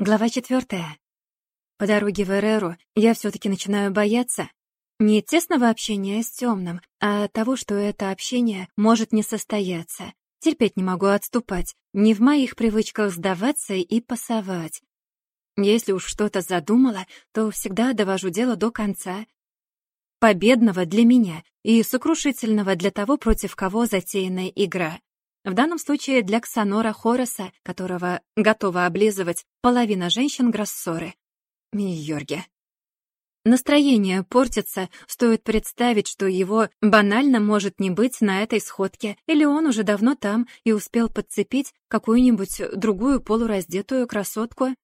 Глава четвертая. По дороге в Эреру я все-таки начинаю бояться. Не тесного общения с темным, а того, что это общение может не состояться. Терпеть не могу отступать. Не в моих привычках сдаваться и пасовать. Если уж что-то задумала, то всегда довожу дело до конца. Победного для меня и сокрушительного для того, против кого затеянная игра. В данном случае для Ксанора Хороса, которого готова облизывать половина женщин Гроссоры. Йорге. Настроение портится, стоит представить, что его банально может не быть на этой сходке, или он уже давно там и успел подцепить какую-нибудь другую полураздетую красотку.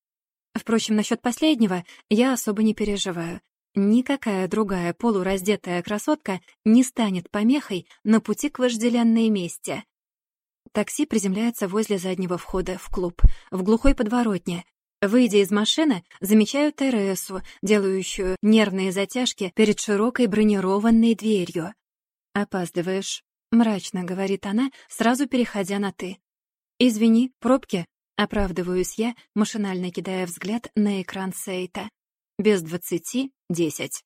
Впрочем, насчет последнего я особо не переживаю. Никакая другая полураздетая красотка не станет помехой на пути к вожделенной мести. Такси приземляется возле заднего входа в клуб, в глухой подворотне. Выйдя из машины, замечаю Тересу, делающую нервные затяжки перед широкой бронированной дверью. «Опаздываешь», — мрачно говорит она, сразу переходя на «ты». «Извини, пробки», — оправдываюсь я, машинально кидая взгляд на экран Сейта. «Без двадцати десять».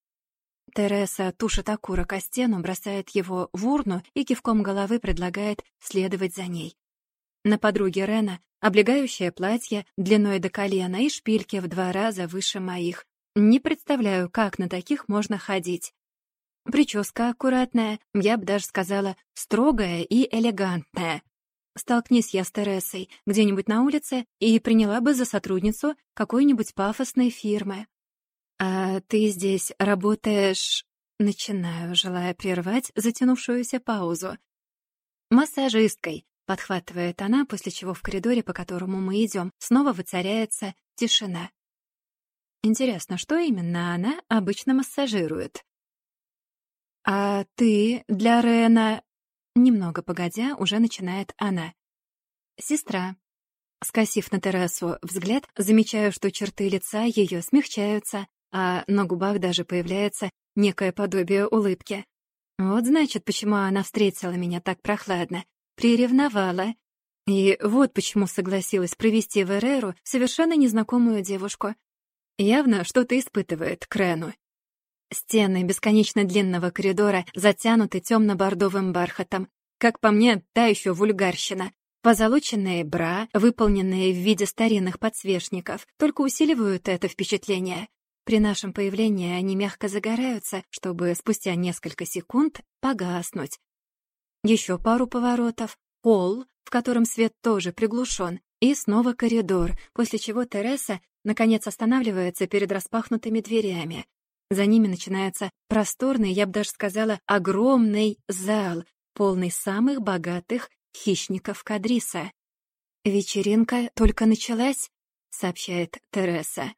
Тереса тушит окурок о стену, бросает его в урну и кивком головы предлагает следовать за ней. На подруге Рена облегающее платье длиной до колена и шпильки в два раза выше моих. Не представляю, как на таких можно ходить. Прическа аккуратная, я бы даже сказала, строгая и элегантная. Столкнись я с Тересой где-нибудь на улице и приняла бы за сотрудницу какой-нибудь пафосной фирмы. «А ты здесь работаешь...» Начинаю, желая прервать затянувшуюся паузу. «Массажисткой», — подхватывает она, после чего в коридоре, по которому мы идем, снова воцаряется тишина. Интересно, что именно она обычно массажирует? «А ты для Рена...» Немного погодя, уже начинает она. «Сестра». Скосив на Тересу взгляд, замечаю, что черты лица ее смягчаются, а на губах даже появляется некое подобие улыбки. Вот значит, почему она встретила меня так прохладно. Приревновала. И вот почему согласилась провести в Эреру совершенно незнакомую девушку. Явно что-то испытывает к Рену. Стены бесконечно длинного коридора затянуты темно-бордовым бархатом. Как по мне, та еще вульгарщина. Позолоченные бра, выполненные в виде старинных подсвечников, только усиливают это впечатление. При нашем появлении они мягко загораются, чтобы спустя несколько секунд погаснуть. Еще пару поворотов, пол, в котором свет тоже приглушен, и снова коридор, после чего Тереса наконец останавливается перед распахнутыми дверями. За ними начинается просторный, я бы даже сказала, огромный зал, полный самых богатых хищников Кадриса. «Вечеринка только началась», — сообщает Тереса.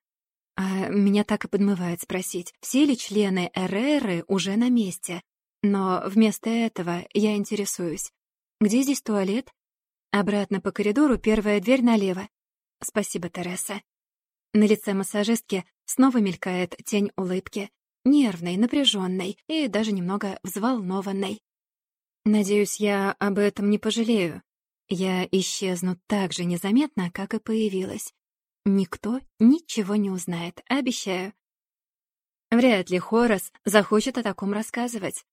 А меня так и подмывает спросить, все ли члены Эреры уже на месте. Но вместо этого я интересуюсь. Где здесь туалет? Обратно по коридору первая дверь налево. Спасибо, Тереса. На лице массажистки снова мелькает тень улыбки. Нервной, напряженной и даже немного взволнованной. Надеюсь, я об этом не пожалею. Я исчезну так же незаметно, как и появилась. Никто ничего не узнает, обещаю. Вряд ли Хорас захочет о таком рассказывать.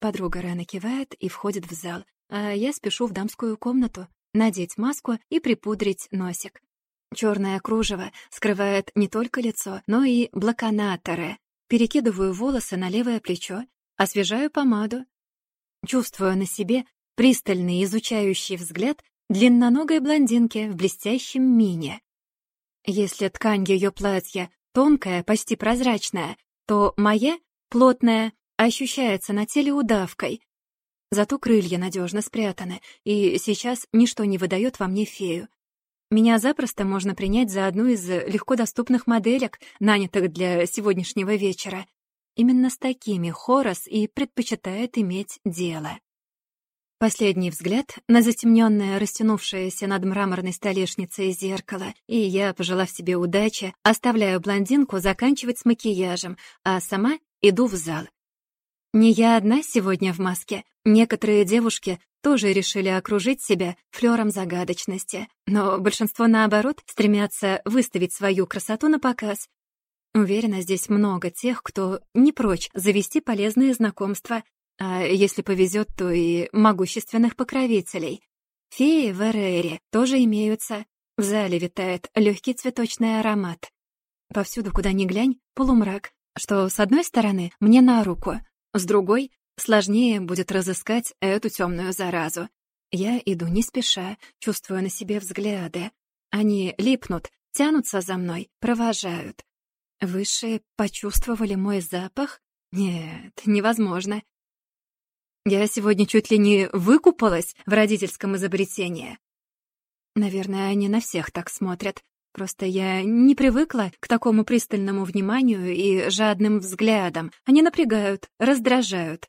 Подруга рано кивает и входит в зал, а я спешу в дамскую комнату, надеть маску и припудрить носик. Черное кружево скрывает не только лицо, но и блоконаторы. Перекидываю волосы на левое плечо, освежаю помаду. Чувствую на себе пристальный изучающий взгляд длинноногой блондинки в блестящем мине. Если ткань ее платья тонкая, почти прозрачная, то моя, плотная, ощущается на теле удавкой. Зато крылья надежно спрятаны, и сейчас ничто не выдает во мне фею. Меня запросто можно принять за одну из легко доступных моделек, нанятых для сегодняшнего вечера. Именно с такими Хорос и предпочитает иметь дело. Последний взгляд на затемненное, растянувшееся над мраморной столешницей зеркало, и я, пожелав себе удачи, оставляю блондинку заканчивать с макияжем, а сама иду в зал. Не я одна сегодня в маске. Некоторые девушки тоже решили окружить себя флером загадочности, но большинство, наоборот, стремятся выставить свою красоту на показ. Уверена, здесь много тех, кто не прочь завести полезные знакомства, а если повезет, то и могущественных покровителей. Феи в Эрере тоже имеются. В зале витает легкий цветочный аромат. Повсюду, куда ни глянь, полумрак, что, с одной стороны, мне на руку, с другой Сложнее будет разыскать эту темную заразу. Я иду не спеша, чувствуя на себе взгляды. Они липнут, тянутся за мной, провожают. Высшие почувствовали мой запах? Нет, невозможно. Я сегодня чуть ли не выкупалась в родительском изобретении. Наверное, они на всех так смотрят. Просто я не привыкла к такому пристальному вниманию и жадным взглядам. Они напрягают, раздражают.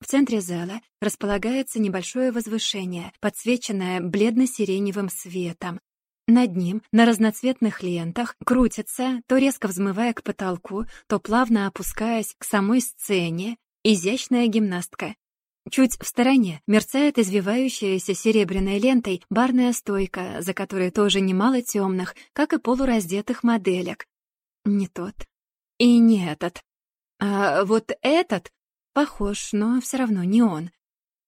В центре зала располагается небольшое возвышение, подсвеченное бледно-сиреневым светом. Над ним, на разноцветных лентах, крутится, то резко взмывая к потолку, то плавно опускаясь к самой сцене, изящная гимнастка. Чуть в стороне мерцает извивающаяся серебряной лентой барная стойка, за которой тоже немало темных, как и полураздетых моделек. Не тот. И не этот. А вот этот Похож, но все равно не он.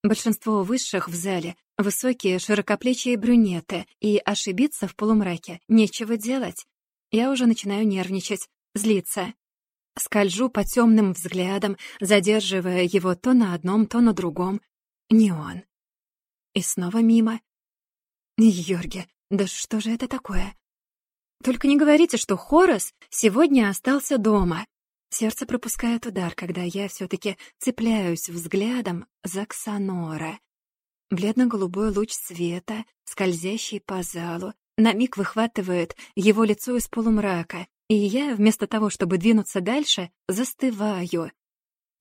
Большинство высших в зале — высокие, широкоплечие брюнеты, и ошибиться в полумраке нечего делать. Я уже начинаю нервничать, злиться. Скольжу по темным взглядам, задерживая его то на одном, то на другом. Не он. И снова мимо. Йорги, да что же это такое? Только не говорите, что Хорос сегодня остался дома. Сердце пропускает удар, когда я все-таки цепляюсь взглядом за Ксанора. Бледно-голубой луч света, скользящий по залу, на миг выхватывает его лицо из полумрака, и я, вместо того, чтобы двинуться дальше, застываю.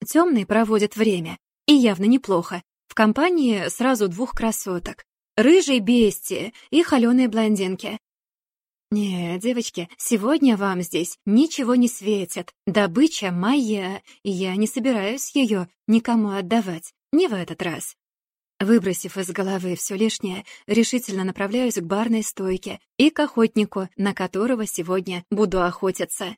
Темный проводит время, и явно неплохо, в компании сразу двух красоток. Рыжей бестии и холеной блондинки. «Нет, девочки, сегодня вам здесь ничего не светит. Добыча моя, и я не собираюсь ее никому отдавать. Не в этот раз». Выбросив из головы все лишнее, решительно направляюсь к барной стойке и к охотнику, на которого сегодня буду охотиться.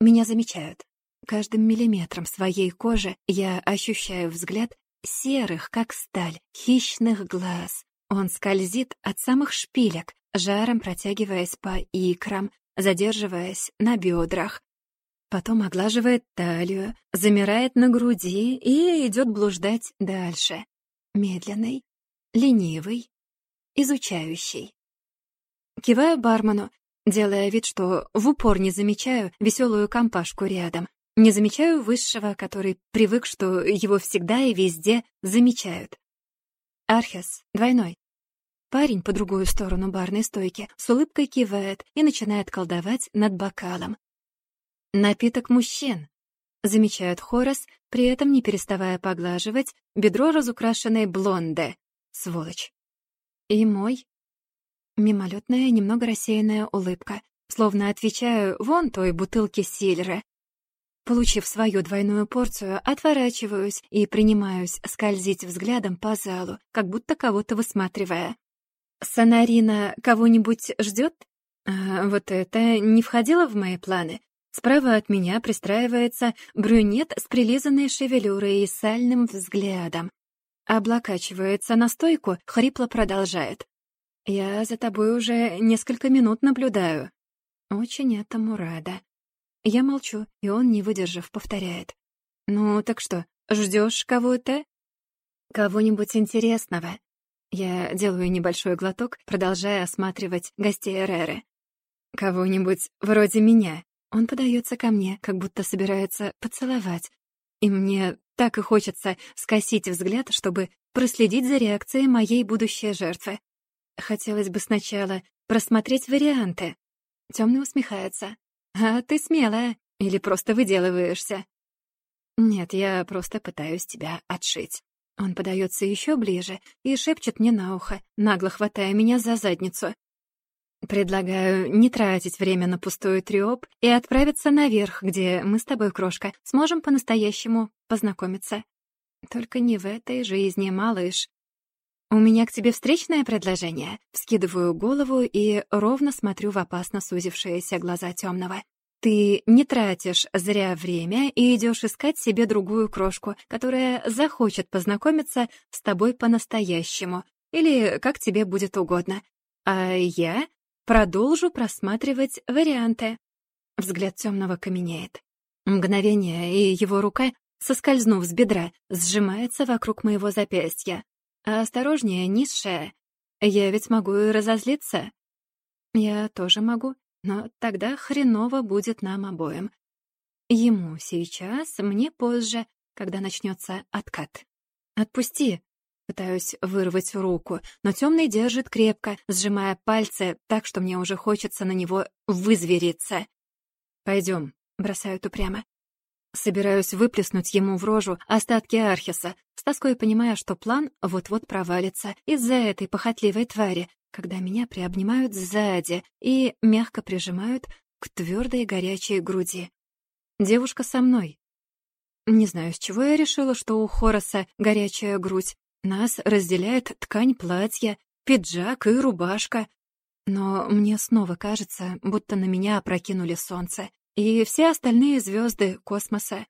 Меня замечают. Каждым миллиметром своей кожи я ощущаю взгляд серых, как сталь, хищных глаз. Он скользит от самых шпилек, жаром протягиваясь по икрам, задерживаясь на бедрах. Потом оглаживает талию, замирает на груди и идет блуждать дальше. Медленный, ленивый, изучающий. Киваю бармену, делая вид, что в упор не замечаю веселую компашку рядом. Не замечаю высшего, который привык, что его всегда и везде замечают. Архес, двойной. Парень по другую сторону барной стойки с улыбкой кивает и начинает колдовать над бокалом. «Напиток мужчин», — замечает Хорас, при этом не переставая поглаживать бедро разукрашенной блонде. Сволочь. И мой. Мимолетная, немного рассеянная улыбка, словно отвечаю вон той бутылке сильра. Получив свою двойную порцию, отворачиваюсь и принимаюсь скользить взглядом по залу, как будто кого-то высматривая. Санарина кого-нибудь ждет? А, вот это не входило в мои планы. Справа от меня пристраивается брюнет с прилизанной шевелюрой и сальным взглядом. Облокачивается на стойку, хрипло продолжает. «Я за тобой уже несколько минут наблюдаю». Очень этому рада. Я молчу, и он, не выдержав, повторяет. «Ну, так что, ждешь кого-то?» «Кого-нибудь интересного?» Я делаю небольшой глоток, продолжая осматривать гостей Эреры. Кого-нибудь вроде меня. Он подается ко мне, как будто собирается поцеловать. И мне так и хочется скосить взгляд, чтобы проследить за реакцией моей будущей жертвы. Хотелось бы сначала просмотреть варианты. Темный усмехается. «А ты смелая или просто выделываешься?» «Нет, я просто пытаюсь тебя отшить». Он подается еще ближе и шепчет мне на ухо, нагло хватая меня за задницу. Предлагаю не тратить время на пустой трёп и отправиться наверх, где мы с тобой, крошка, сможем по-настоящему познакомиться. Только не в этой жизни, малыш. «У меня к тебе встречное предложение». Вскидываю голову и ровно смотрю в опасно сузившиеся глаза темного. Ты не тратишь зря время и идешь искать себе другую крошку, которая захочет познакомиться с тобой по-настоящему, или как тебе будет угодно. А я продолжу просматривать варианты. Взгляд темного каменеет. Мгновение, и его рука, соскользнув с бедра, сжимается вокруг моего запястья. А осторожнее, низшая. Я ведь могу и разозлиться. Я тоже могу, но тогда хреново будет нам обоим. Ему сейчас, мне позже, когда начнется откат. «Отпусти!» Пытаюсь вырвать руку, но темный держит крепко, сжимая пальцы так, что мне уже хочется на него вызвериться. Пойдем, бросают упрямо. Собираюсь выплеснуть ему в рожу остатки Архиса, с тоской понимая, что план вот-вот провалится из-за этой похотливой твари, когда меня приобнимают сзади и мягко прижимают к твердой горячей груди. Девушка со мной. Не знаю, с чего я решила, что у Хороса горячая грудь. Нас разделяет ткань платья, пиджак и рубашка. Но мне снова кажется, будто на меня опрокинули солнце и все остальные звезды космоса.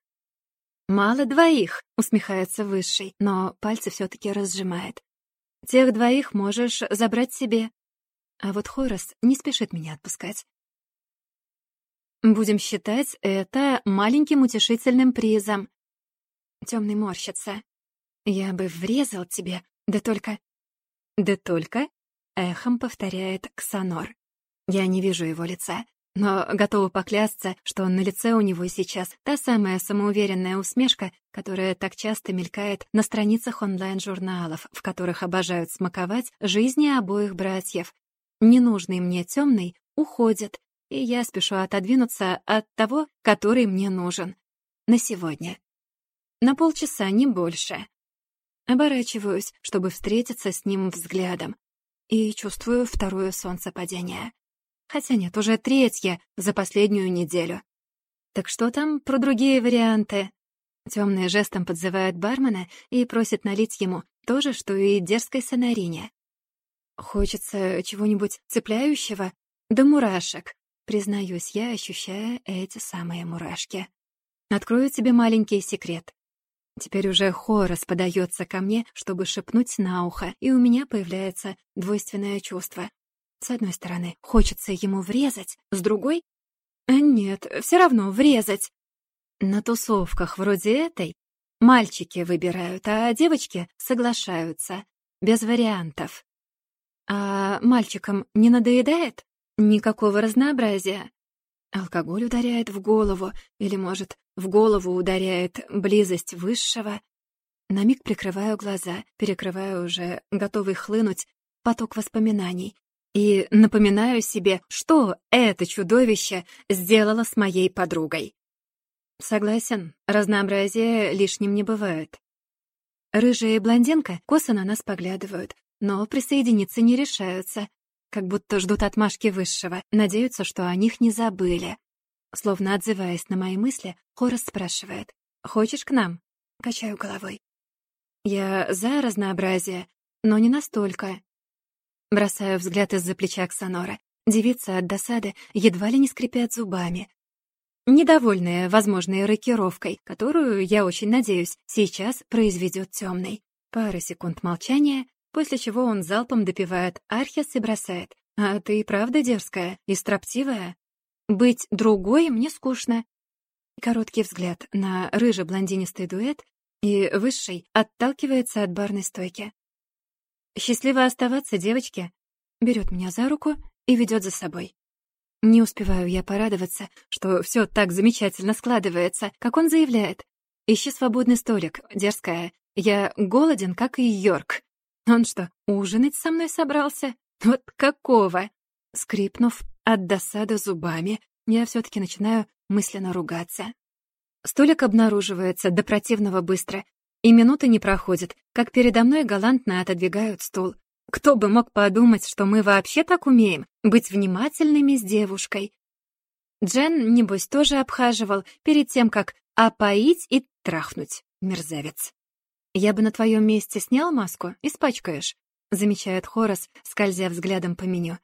«Мало двоих», — усмехается Высший, но пальцы все-таки разжимает. Тех двоих можешь забрать себе. А вот Хорос не спешит меня отпускать. Будем считать это маленьким утешительным призом. Темный морщится. Я бы врезал тебе, да только... Да только... Эхом повторяет Ксанор. Я не вижу его лица, но готова поклясться, что на лице у него сейчас та самая самоуверенная усмешка, которая так часто мелькает на страницах онлайн-журналов, в которых обожают смаковать жизни обоих братьев. Ненужный мне темный уходит, и я спешу отодвинуться от того, который мне нужен. На сегодня. На полчаса, не больше. Оборачиваюсь, чтобы встретиться с ним взглядом, и чувствую второе солнцепадение. Хотя нет, уже третья за последнюю неделю. Так что там про другие варианты? Темный жестом подзывает бармена и просит налить ему то же, что и дерзкой сонарине. Хочется чего-нибудь цепляющего, да мурашек, признаюсь я, ощущая эти самые мурашки. Открою тебе маленький секрет. Теперь уже Хорос подается ко мне, чтобы шепнуть на ухо, и у меня появляется двойственное чувство. С одной стороны, хочется ему врезать, с другой — нет, все равно врезать. На тусовках вроде этой мальчики выбирают, а девочки соглашаются, без вариантов. А мальчикам не надоедает? Никакого разнообразия. Алкоголь ударяет в голову, или, может, в голову ударяет близость высшего. На миг прикрываю глаза, перекрываю уже готовый хлынуть поток воспоминаний, и напоминаю себе, что это чудовище сделало с моей подругой. Согласен, разнообразие лишним не бывает. Рыжая блондинка косо на нас поглядывают, но присоединиться не решаются, как будто ждут отмашки высшего, надеются, что о них не забыли. Словно отзываясь на мои мысли, Хорос спрашивает, «Хочешь к нам?» Качаю головой. Я за разнообразие, но не настолько. Бросаю взгляд из-за плеча Ксанора. Девица от досады едва ли не скрипят зубами. Недовольная возможной рокировкой, которую, я очень надеюсь, сейчас произведет темный. Пара секунд молчания, после чего он залпом допивает архис и бросает. «А ты правда дерзкая и строптивая? Быть другой мне скучно». Короткий взгляд на рыжий-блондинистый дуэт и высший отталкивается от барной стойки. «Счастливо оставаться, девочки!» Берет меня за руку и ведет за собой. Не успеваю я порадоваться, что все так замечательно складывается, как он заявляет. «Ищи свободный столик, дерзкая. Я голоден, как и Йорк». Он что, ужинать со мной собрался? Вот какого? Скрипнув от досады зубами, я все таки начинаю мысленно ругаться. Столик обнаруживается до противного быстро, и минуты не проходит, как передо мной галантно отодвигают стул. Кто бы мог подумать, что мы вообще так умеем, быть внимательными с девушкой. Джен, небось, тоже обхаживал перед тем, как опоить и трахнуть, мерзавец. Я бы на твоем месте снял маску, испачкаешь. замечает Хорас, скользя взглядом по меню.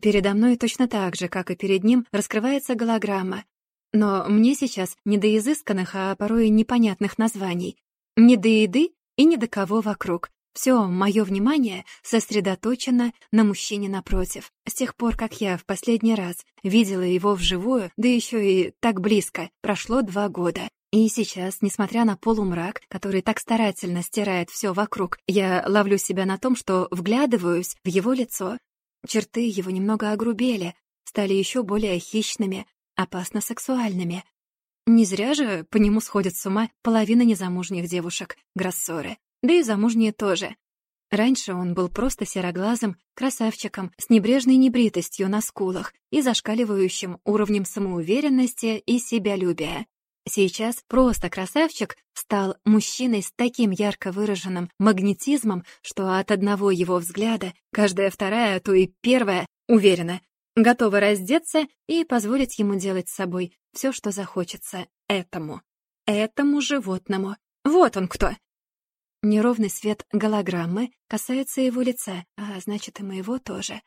Передо мной точно так же, как и перед ним, раскрывается голограмма. Но мне сейчас не до изысканных, а порой непонятных названий. Не до еды и не до кого вокруг. Все мое внимание сосредоточено на мужчине напротив. С тех пор, как я в последний раз видела его вживую, да еще и так близко, прошло два года. И сейчас, несмотря на полумрак, который так старательно стирает все вокруг, я ловлю себя на том, что вглядываюсь в его лицо. Черты его немного огрубели, стали еще более хищными, опасно сексуальными. Не зря же по нему сходят с ума половина незамужних девушек, гроссоры да и замужние тоже. Раньше он был просто сероглазым, красавчиком, с небрежной небритостью на скулах и зашкаливающим уровнем самоуверенности и себялюбия. Сейчас просто красавчик стал мужчиной с таким ярко выраженным магнетизмом, что от одного его взгляда каждая вторая, а то и первая, уверена, готова раздеться и позволить ему делать с собой все, что захочется этому, этому животному. Вот он кто, Неровный свет голограммы касается его лица, а значит и моего тоже.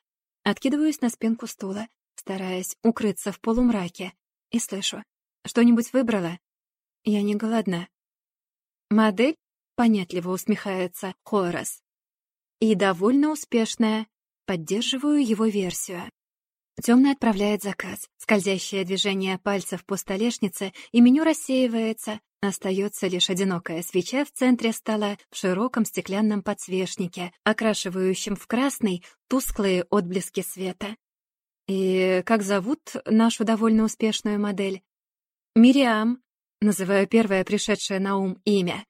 Откидываюсь на спинку стула, стараясь укрыться в полумраке, и слышу. «Что-нибудь выбрала?» «Я не голодна». «Модель?» — понятливо усмехается Хорас. «И довольно успешная. Поддерживаю его версию». Темный отправляет заказ. Скользящее движение пальцев по столешнице, и меню рассеивается, Остается лишь одинокая свеча в центре стола в широком стеклянном подсвечнике, окрашивающем в красный тусклые отблески света. И как зовут нашу довольно успешную модель? Мириам. Называю первое пришедшее на ум имя.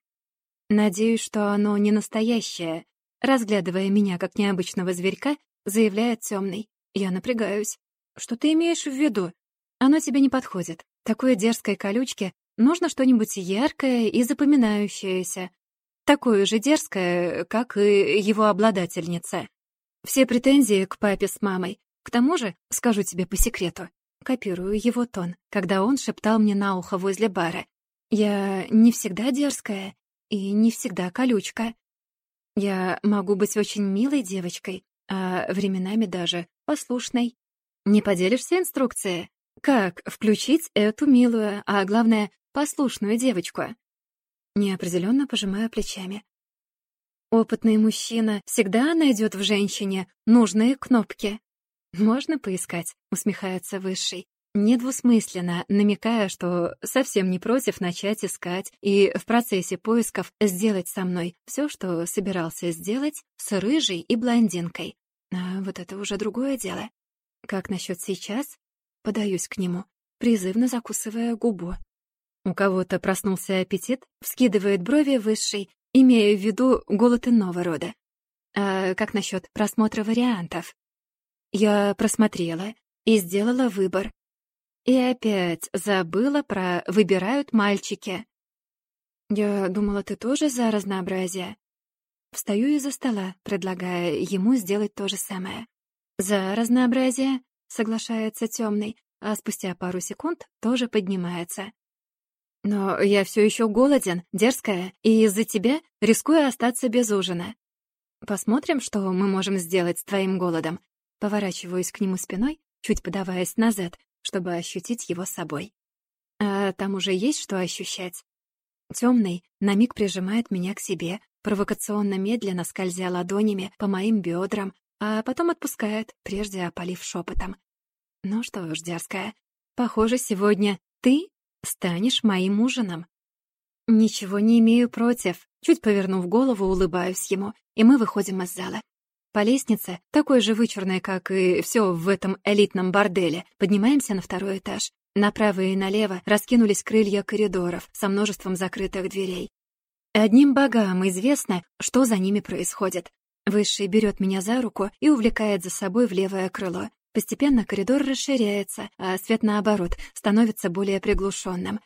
Надеюсь, что оно не настоящее. Разглядывая меня как необычного зверька, заявляет темный. Я напрягаюсь. Что ты имеешь в виду? Оно тебе не подходит. Такой дерзкой колючке Нужно что-нибудь яркое и запоминающееся. Такое же дерзкое, как и его обладательница. Все претензии к папе с мамой. К тому же, скажу тебе по секрету, копирую его тон, когда он шептал мне на ухо возле бара. Я не всегда дерзкая и не всегда колючка. Я могу быть очень милой девочкой, а временами даже послушной. Не поделишься инструкцией? Как включить эту милую, а главное, послушную девочку. Неопределенно пожимаю плечами. Опытный мужчина всегда найдет в женщине нужные кнопки. Можно поискать, усмехается Высший, недвусмысленно намекая, что совсем не против начать искать и в процессе поисков сделать со мной все, что собирался сделать с рыжей и блондинкой. А вот это уже другое дело. Как насчет сейчас? Подаюсь к нему, призывно закусывая губу. У кого-то проснулся аппетит, вскидывает брови высший, имея в виду голод иного рода. А как насчет просмотра вариантов? Я просмотрела и сделала выбор. И опять забыла про «выбирают мальчики». Я думала, ты тоже за разнообразие. Встаю из-за стола, предлагая ему сделать то же самое. «За разнообразие», — соглашается темный, а спустя пару секунд тоже поднимается. Но я все еще голоден, дерзкая, и из-за тебя рискую остаться без ужина. Посмотрим, что мы можем сделать с твоим голодом. Поворачиваюсь к нему спиной, чуть подаваясь назад, чтобы ощутить его собой. А там уже есть что ощущать. Темный на миг прижимает меня к себе, провокационно медленно скользя ладонями по моим бедрам, а потом отпускает, прежде опалив шепотом. Ну что ж, дерзкая, похоже, сегодня ты станешь моим ужином». «Ничего не имею против», чуть повернув голову, улыбаюсь ему, и мы выходим из зала. По лестнице, такой же вычурной, как и все в этом элитном борделе, поднимаемся на второй этаж. Направо и налево раскинулись крылья коридоров со множеством закрытых дверей. Одним богам известно, что за ними происходит. Высший берет меня за руку и увлекает за собой в левое крыло. Постепенно коридор расширяется, а свет, наоборот, становится более приглушенным.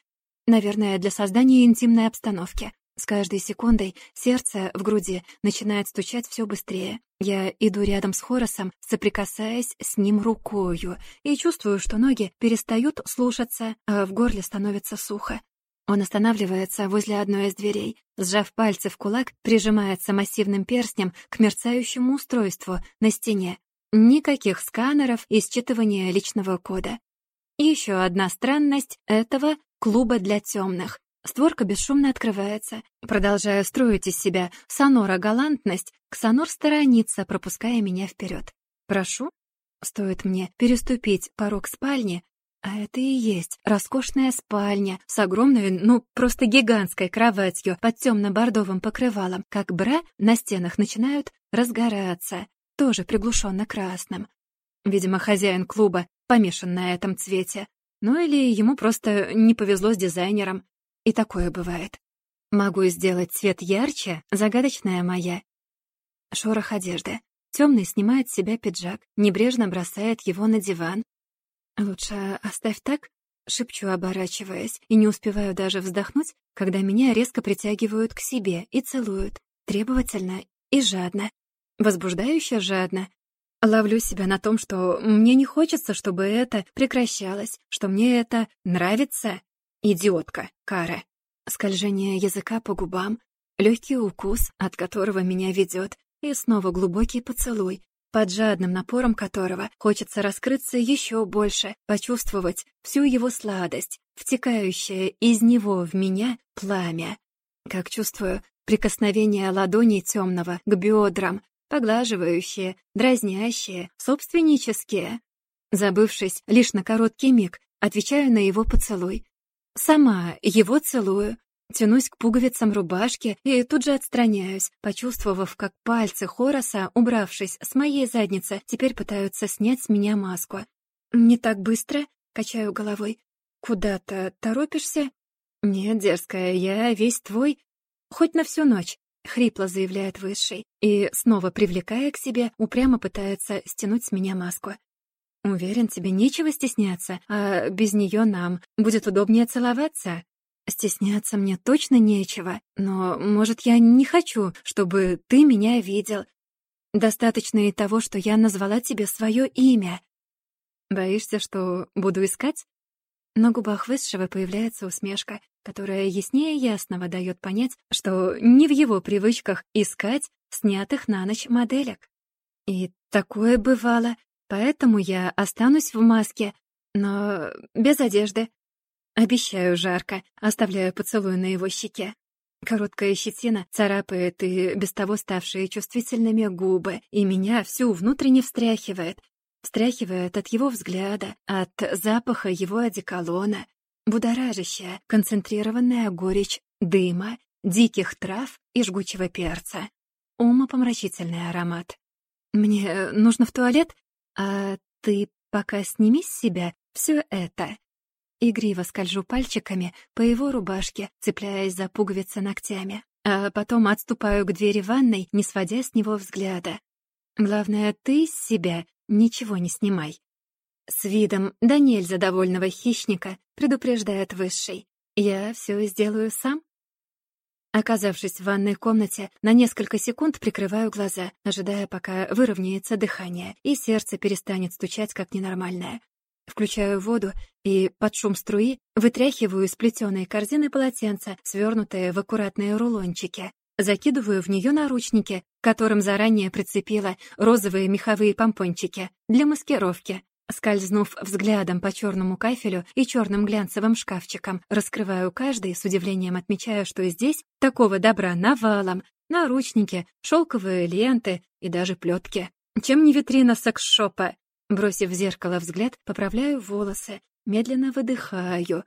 Наверное, для создания интимной обстановки. С каждой секундой сердце в груди начинает стучать все быстрее. Я иду рядом с Хоросом, соприкасаясь с ним рукою, и чувствую, что ноги перестают слушаться, а в горле становится сухо. Он останавливается возле одной из дверей, сжав пальцы в кулак, прижимается массивным перстнем к мерцающему устройству на стене. Никаких сканеров и считывания личного кода. И еще одна странность этого клуба для темных. Створка бесшумно открывается. Продолжая строить из себя сонора-галантность, Ксанор сторонится, пропуская меня вперед. «Прошу?» Стоит мне переступить порог спальни, а это и есть роскошная спальня с огромной, ну, просто гигантской кроватью под темно-бордовым покрывалом, как бра на стенах начинают разгораться, тоже приглушенно красным. Видимо, хозяин клуба помешан на этом цвете. Ну или ему просто не повезло с дизайнером. И такое бывает. Могу сделать цвет ярче, загадочная моя. Шорох одежды. Темный снимает с себя пиджак, небрежно бросает его на диван, «Лучше оставь так», — шепчу, оборачиваясь, и не успеваю даже вздохнуть, когда меня резко притягивают к себе и целуют, требовательно и жадно, возбуждающе жадно. Ловлю себя на том, что мне не хочется, чтобы это прекращалось, что мне это нравится. Идиотка, Кара. Скольжение языка по губам, легкий укус, от которого меня ведет, и снова глубокий поцелуй, под жадным напором которого хочется раскрыться еще больше, почувствовать всю его сладость, втекающее из него в меня пламя. Как чувствую прикосновение ладоней темного к бедрам, поглаживающие, дразнящие, собственнические. Забывшись лишь на короткий миг, отвечаю на его поцелуй. Сама его целую, Тянусь к пуговицам рубашки и тут же отстраняюсь, почувствовав, как пальцы Хороса, убравшись с моей задницы, теперь пытаются снять с меня маску. «Не так быстро?» — качаю головой. «Куда-то торопишься?» «Нет, дерзкая, я весь твой. Хоть на всю ночь», — хрипло заявляет Высший, и, снова привлекая к себе, упрямо пытается стянуть с меня маску. «Уверен, тебе нечего стесняться, а без нее нам будет удобнее целоваться». Стесняться мне точно нечего, но, может, я не хочу, чтобы ты меня видел. Достаточно и того, что я назвала тебе свое имя. Боишься, что буду искать? На губах Высшего появляется усмешка, которая яснее ясного дает понять, что не в его привычках искать снятых на ночь моделек. И такое бывало, поэтому я останусь в маске, но без одежды. Обещаю жарко, оставляю поцелуй на его щеке. Короткая щетина царапает и без того ставшие чувствительными губы, и меня всю внутренне встряхивает. Встряхивает от его взгляда, от запаха его одеколона, будоражащая, концентрированная горечь дыма, диких трав и жгучего перца. Умопомрачительный аромат. «Мне нужно в туалет, а ты пока сними с себя все это», Игриво скольжу пальчиками по его рубашке, цепляясь за пуговицы ногтями. А потом отступаю к двери ванной, не сводя с него взгляда. Главное, ты с себя ничего не снимай. С видом да нельзя довольного хищника предупреждает Высший. Я все сделаю сам. Оказавшись в ванной комнате, на несколько секунд прикрываю глаза, ожидая, пока выровняется дыхание, и сердце перестанет стучать как ненормальное. Включаю воду и под шум струи вытряхиваю из плетеной корзины полотенца, свернутые в аккуратные рулончики. Закидываю в нее наручники, которым заранее прицепила розовые меховые помпончики для маскировки. Скользнув взглядом по черному кафелю и черным глянцевым шкафчикам, раскрываю каждый, с удивлением отмечая, что здесь такого добра навалом. Наручники, шелковые ленты и даже плетки. Чем не витрина секс-шопа? Бросив в зеркало взгляд, поправляю волосы, медленно выдыхаю.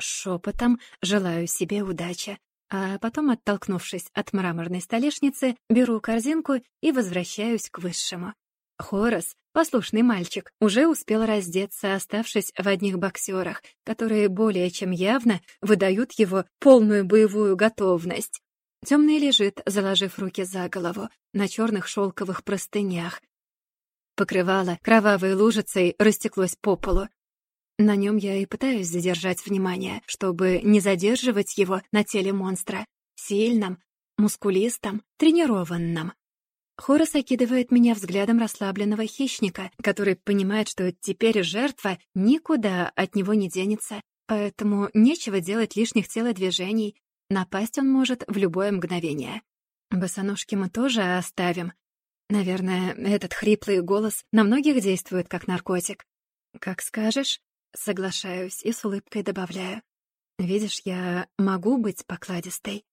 Шепотом желаю себе удачи. А потом, оттолкнувшись от мраморной столешницы, беру корзинку и возвращаюсь к высшему. Хорос, послушный мальчик, уже успел раздеться, оставшись в одних боксерах, которые более чем явно выдают его полную боевую готовность. Темный лежит, заложив руки за голову, на черных шелковых простынях, Покрывало кровавой лужицей растеклось по полу. На нем я и пытаюсь задержать внимание, чтобы не задерживать его на теле монстра. Сильном, мускулистом, тренированном. Хорос окидывает меня взглядом расслабленного хищника, который понимает, что теперь жертва никуда от него не денется, поэтому нечего делать лишних телодвижений. Напасть он может в любое мгновение. Босоножки мы тоже оставим. Наверное, этот хриплый голос на многих действует как наркотик. Как скажешь, соглашаюсь и с улыбкой добавляю. Видишь, я могу быть покладистой.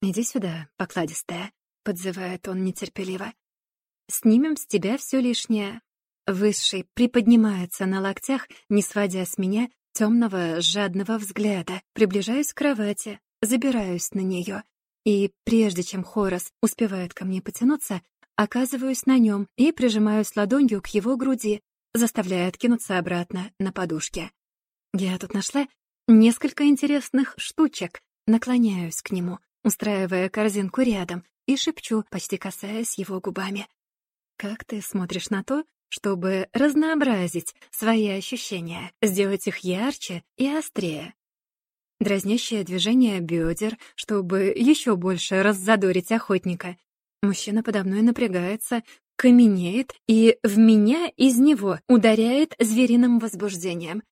Иди сюда, покладистая, подзывает он нетерпеливо. Снимем с тебя все лишнее. Высший приподнимается на локтях, не сводя с меня темного жадного взгляда. Приближаюсь к кровати, забираюсь на нее. И прежде чем Хорас успевает ко мне потянуться, оказываюсь на нем и прижимаюсь ладонью к его груди, заставляя откинуться обратно на подушке. Я тут нашла несколько интересных штучек, наклоняюсь к нему, устраивая корзинку рядом, и шепчу, почти касаясь его губами. «Как ты смотришь на то, чтобы разнообразить свои ощущения, сделать их ярче и острее?» Дразнящее движение бедер, чтобы еще больше раззадорить охотника. Мужчина подо мной напрягается, каменеет и в меня из него ударяет звериным возбуждением.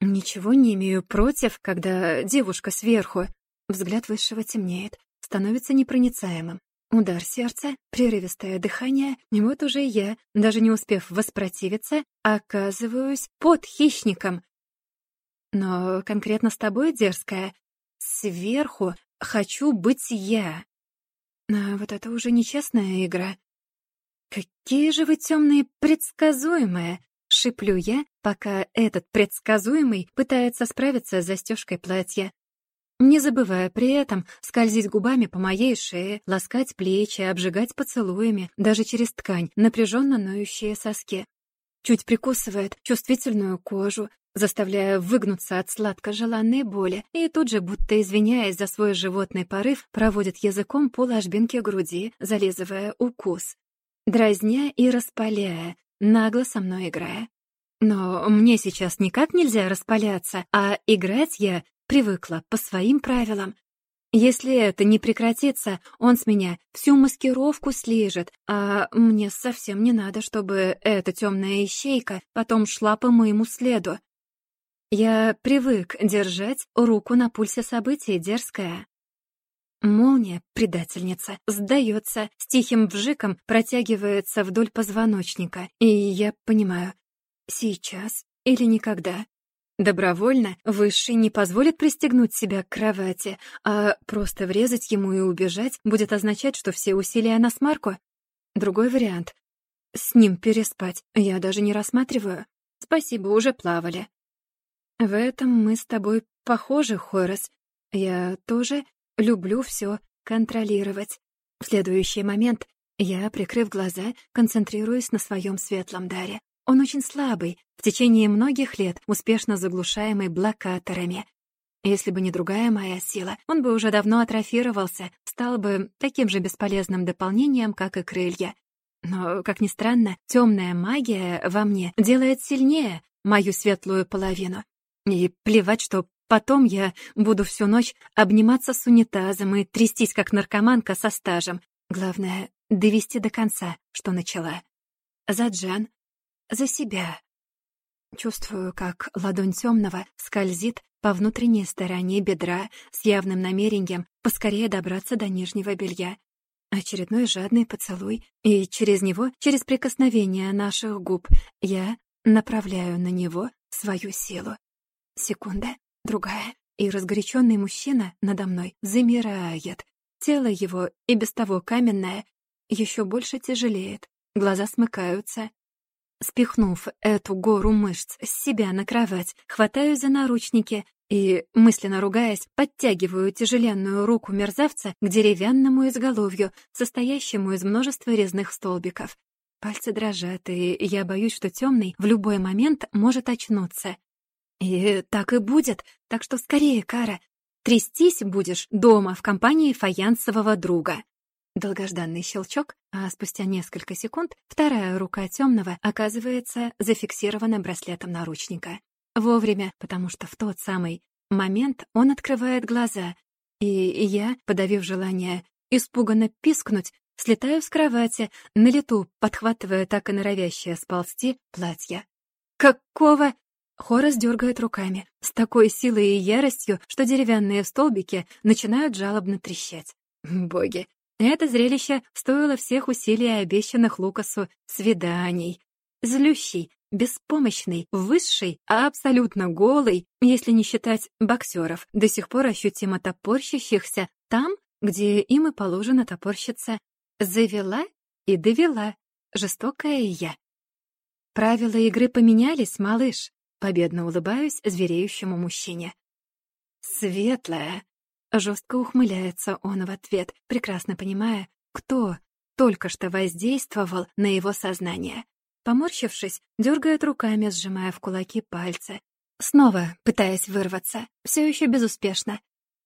Ничего не имею против, когда девушка сверху. Взгляд высшего темнеет, становится непроницаемым. Удар сердца, прерывистое дыхание, и вот уже я, даже не успев воспротивиться, оказываюсь под хищником. Но конкретно с тобой, дерзкая, сверху хочу быть я. А вот это уже нечестная игра. «Какие же вы темные предсказуемые!» — шиплю я, пока этот предсказуемый пытается справиться с застежкой платья не забывая при этом скользить губами по моей шее, ласкать плечи, обжигать поцелуями, даже через ткань, напряженно ноющие соски. Чуть прикусывает чувствительную кожу, заставляя выгнуться от сладко-желанной боли, и тут же, будто извиняясь за свой животный порыв, проводит языком по ложбинке груди, зализывая укус, дразня и распаляя, нагло со мной играя. Но мне сейчас никак нельзя распаляться, а играть я привыкла по своим правилам. Если это не прекратится, он с меня всю маскировку слежет, а мне совсем не надо, чтобы эта темная ищейка потом шла по моему следу. Я привык держать руку на пульсе событий, дерзкая. Молния, предательница, сдается, с тихим вжиком протягивается вдоль позвоночника, и я понимаю, сейчас или никогда. Добровольно Высший не позволит пристегнуть себя к кровати, а просто врезать ему и убежать будет означать, что все усилия на смарку. Другой вариант — с ним переспать я даже не рассматриваю. Спасибо, уже плавали. В этом мы с тобой похожи, Хорас. Я тоже люблю все контролировать. В следующий момент я, прикрыв глаза, концентрируюсь на своем светлом даре. Он очень слабый, в течение многих лет успешно заглушаемый блокаторами. Если бы не другая моя сила, он бы уже давно атрофировался, стал бы таким же бесполезным дополнением, как и крылья. Но, как ни странно, темная магия во мне делает сильнее мою светлую половину. И плевать, что потом я буду всю ночь обниматься с унитазом и трястись, как наркоманка со стажем. Главное — довести до конца, что начала. Заджан за себя. Чувствую, как ладонь темного скользит по внутренней стороне бедра с явным намерением поскорее добраться до нижнего белья. Очередной жадный поцелуй, и через него, через прикосновение наших губ, я направляю на него свою силу. Секунда, другая, и разгоряченный мужчина надо мной замирает. Тело его, и без того каменное, еще больше тяжелеет, глаза смыкаются, Спихнув эту гору мышц с себя на кровать, хватаю за наручники и, мысленно ругаясь, подтягиваю тяжеленную руку мерзавца к деревянному изголовью, состоящему из множества резных столбиков. Пальцы дрожат, и я боюсь, что темный в любой момент может очнуться. И так и будет, так что скорее, Кара, трястись будешь дома в компании фаянсового друга. Долгожданный щелчок, а спустя несколько секунд вторая рука темного оказывается зафиксирована браслетом наручника. Вовремя, потому что в тот самый момент он открывает глаза, и я, подавив желание испуганно пискнуть, слетаю с кровати, на лету подхватывая так и норовящее сползти платье. «Какого?» Хорас дергает руками с такой силой и яростью, что деревянные столбики начинают жалобно трещать. Боги, это зрелище стоило всех усилий обещанных Лукасу свиданий. Злющий, беспомощный, высший, а абсолютно голый, если не считать боксеров, до сих пор ощутимо топорщащихся там, где им и положено топорщиться. Завела и довела. Жестокая я. Правила игры поменялись, малыш. Победно улыбаюсь звереющему мужчине. Светлая. Жестко ухмыляется он в ответ, прекрасно понимая, кто только что воздействовал на его сознание. Поморщившись, дергает руками, сжимая в кулаки пальцы. Снова пытаясь вырваться, все еще безуспешно.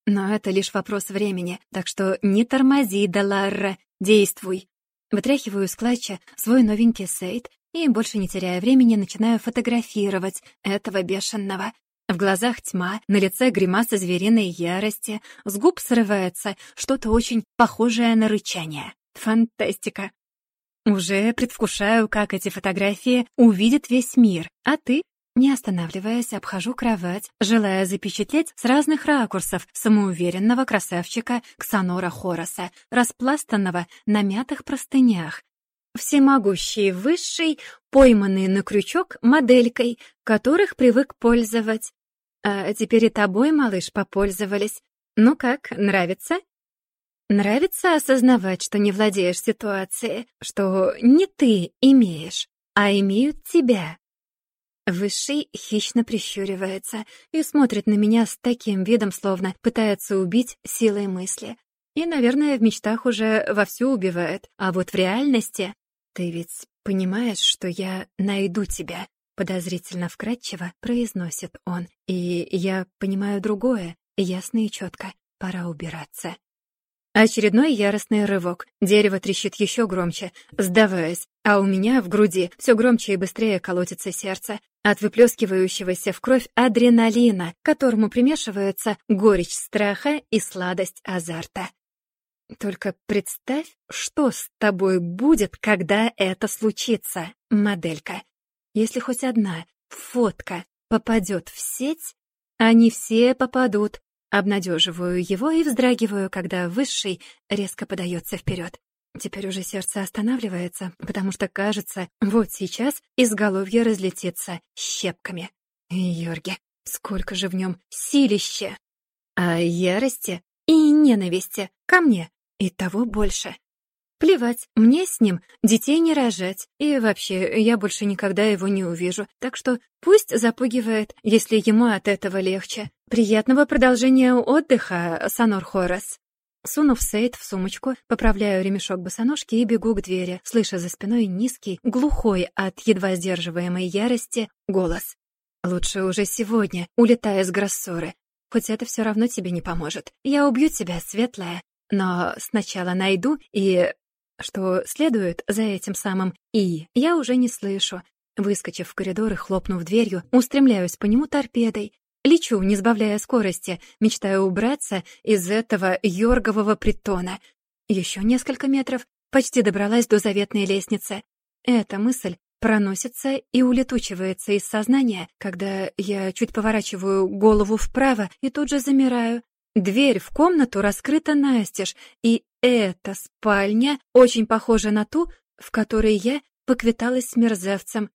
Но это лишь вопрос времени, так что не тормози, Даларра, действуй. Вытряхиваю с клатча свой новенький сейт и, больше не теряя времени, начинаю фотографировать этого бешеного. В глазах тьма, на лице гримаса звериной ярости, с губ срывается что-то очень похожее на рычание. Фантастика! Уже предвкушаю, как эти фотографии увидит весь мир, а ты, не останавливаясь, обхожу кровать, желая запечатлеть с разных ракурсов самоуверенного красавчика Ксанора Хороса, распластанного на мятых простынях. Всемогущий высший, пойманный на крючок моделькой, которых привык пользовать. А теперь и тобой, малыш, попользовались. Ну как, нравится? Нравится осознавать, что не владеешь ситуацией, что не ты имеешь, а имеют тебя. Высший хищно прищуривается и смотрит на меня с таким видом, словно пытается убить силой мысли. И, наверное, в мечтах уже вовсю убивает. А вот в реальности... Ты ведь понимаешь, что я найду тебя? Подозрительно вкратчиво произносит он. И я понимаю другое, ясно и четко. Пора убираться. Очередной яростный рывок. Дерево трещит еще громче, сдаваясь, а у меня в груди все громче и быстрее колотится сердце от выплескивающегося в кровь адреналина, к которому примешивается горечь страха и сладость азарта. Только представь, что с тобой будет, когда это случится, моделька. Если хоть одна фотка попадет в сеть, они все попадут, Обнадеживаю его и вздрагиваю, когда высший резко подается вперед. Теперь уже сердце останавливается, потому что, кажется, вот сейчас изголовье разлетится щепками. Йорги, сколько же в нем силища! А ярости и ненависти ко мне и того больше. Плевать, мне с ним детей не рожать, и вообще я больше никогда его не увижу, так что пусть запугивает, если ему от этого легче. Приятного продолжения отдыха, Санор Хорас. Сунув сейт в сумочку, поправляю ремешок босоножки и бегу к двери, слыша за спиной низкий, глухой от едва сдерживаемой ярости голос. «Лучше уже сегодня, улетая с Гроссоры. Хоть это все равно тебе не поможет. Я убью тебя, светлая. Но сначала найду и что следует за этим самым «и», я уже не слышу. Выскочив в коридор и хлопнув дверью, устремляюсь по нему торпедой. Лечу, не сбавляя скорости, мечтая убраться из этого йоргового притона. Еще несколько метров, почти добралась до заветной лестницы. Эта мысль проносится и улетучивается из сознания, когда я чуть поворачиваю голову вправо и тут же замираю. Дверь в комнату раскрыта настежь, и эта спальня очень похожа на ту, в которой я поквиталась с мерзавцем.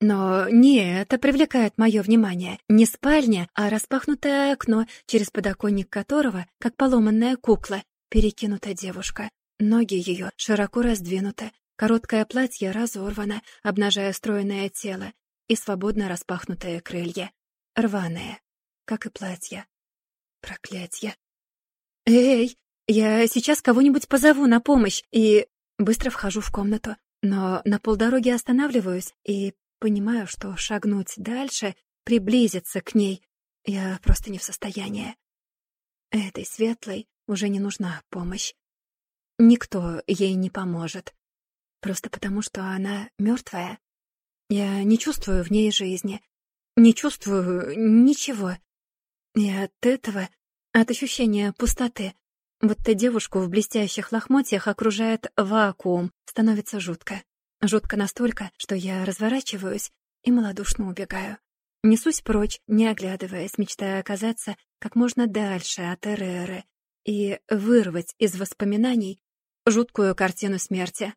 Но не это привлекает мое внимание. Не спальня, а распахнутое окно, через подоконник которого, как поломанная кукла, перекинута девушка. Ноги ее широко раздвинуты, короткое платье разорвано, обнажая стройное тело, и свободно распахнутые крылья. Рваные, как и платье. Проклятье. «Эй, я сейчас кого-нибудь позову на помощь и быстро вхожу в комнату, но на полдороги останавливаюсь и понимаю, что шагнуть дальше, приблизиться к ней я просто не в состоянии. Этой светлой уже не нужна помощь. Никто ей не поможет. Просто потому, что она мертвая. Я не чувствую в ней жизни. Не чувствую ничего. И от этого, от ощущения пустоты, Будто девушку в блестящих лохмотьях окружает вакуум. Становится жутко. Жутко настолько, что я разворачиваюсь и малодушно убегаю. Несусь прочь, не оглядываясь, мечтая оказаться как можно дальше от Эреры и вырвать из воспоминаний жуткую картину смерти.